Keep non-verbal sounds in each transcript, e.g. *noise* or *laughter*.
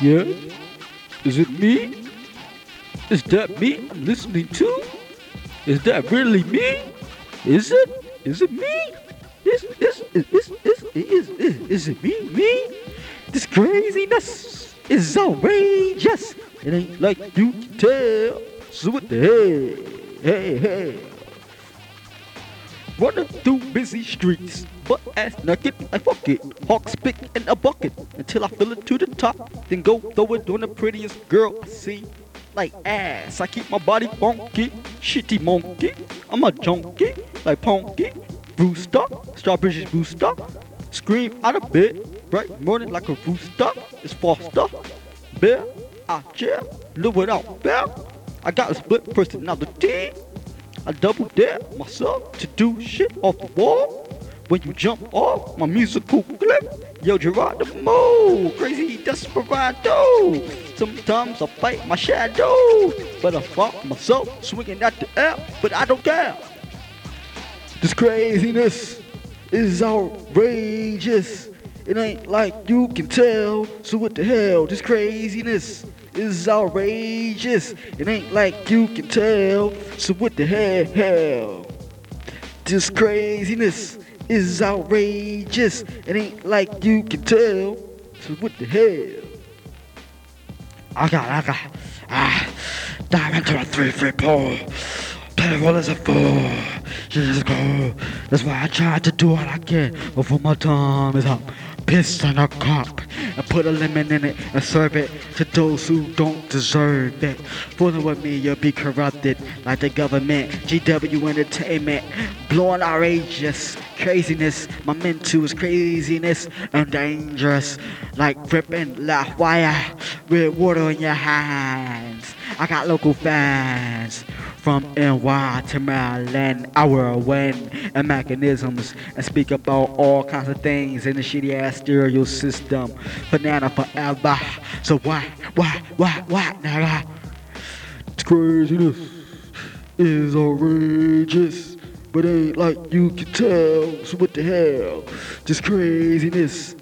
Yeah? Is it me? Is that me I'm listening to? Is that really me? Is it? Is it me? Is is is is is is, is, is it me? Me? This craziness is outrageous. It ain't like you can tell. So what the hell? Hey, hey. Running through busy streets, butt ass naked, I fuck it. Hawk spit in a bucket until I fill it to the top. Then go throw it on the prettiest girl I see. Like ass, I keep my body funky, shitty monkey. I'm a junkie, like punky. Brewster, strawberry booster. Scream out of bed, bright morning like a rooster. It's Foster, bear, I chair, live without bear. I got a split personality. I double dare myself to do shit off the wall. When you jump off my musical clip, yo Geronimo, crazy desperado. Sometimes I fight my shadow, but I fought myself swinging at the air, but I don't care. This craziness is outrageous. It ain't like you can tell. So what the hell? This craziness is outrageous. It ain't like you can tell. So what the hell? This craziness is outrageous. It ain't like you can tell. So what the hell? I got, I got, ah, dive into a. Play well as a fool. Just go. That's why I try to do all I can before my time is up. Piss on a cup and put a lemon in it and serve it to those who don't deserve it. Fooling with me, you'll be corrupted like the government. GW Entertainment, blowing outrageous craziness. My is craziness and dangerous, like ripping laugh wire with water in your hands. I got local fans from NY to Maryland. I will win and mechanisms and speak about all kinds of things in the shitty ass stereo system. Banana forever. So why, why, why, why, nigga? It's craziness is outrageous, but ain't like you can tell. So what the hell? This craziness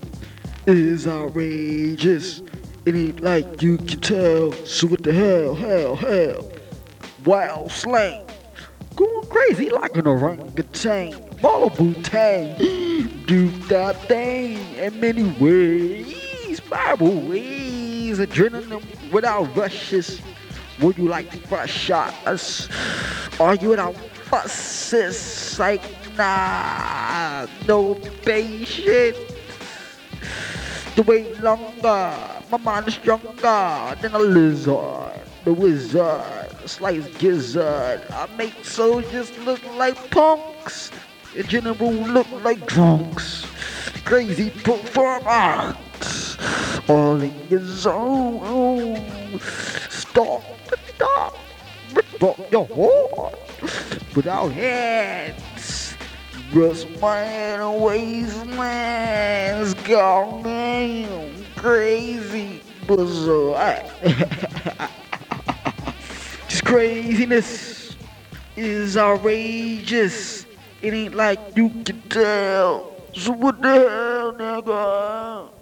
is outrageous. It ain't like you can tell. So what the hell? Hell, hell. Wow, slang. Going crazy like an orangutan. Ball Tang. *gasps* Do that thing in many ways. Bible ways. Adrenaline without rushes. Would you like fresh shots? Are you without fusses? Like, nah, no patience. The wait longer. My mind is stronger than a lizard. The wizard, slice gizzard. I make soldiers look like punks. In general, look like drunks. Crazy performance. All in your zone. Stop, stop. Up your heart. Without hands. Rust man, wastelands, gone crazy bizarre. *laughs* craziness is outrageous. It ain't like you can tell. So what the hell, nigga?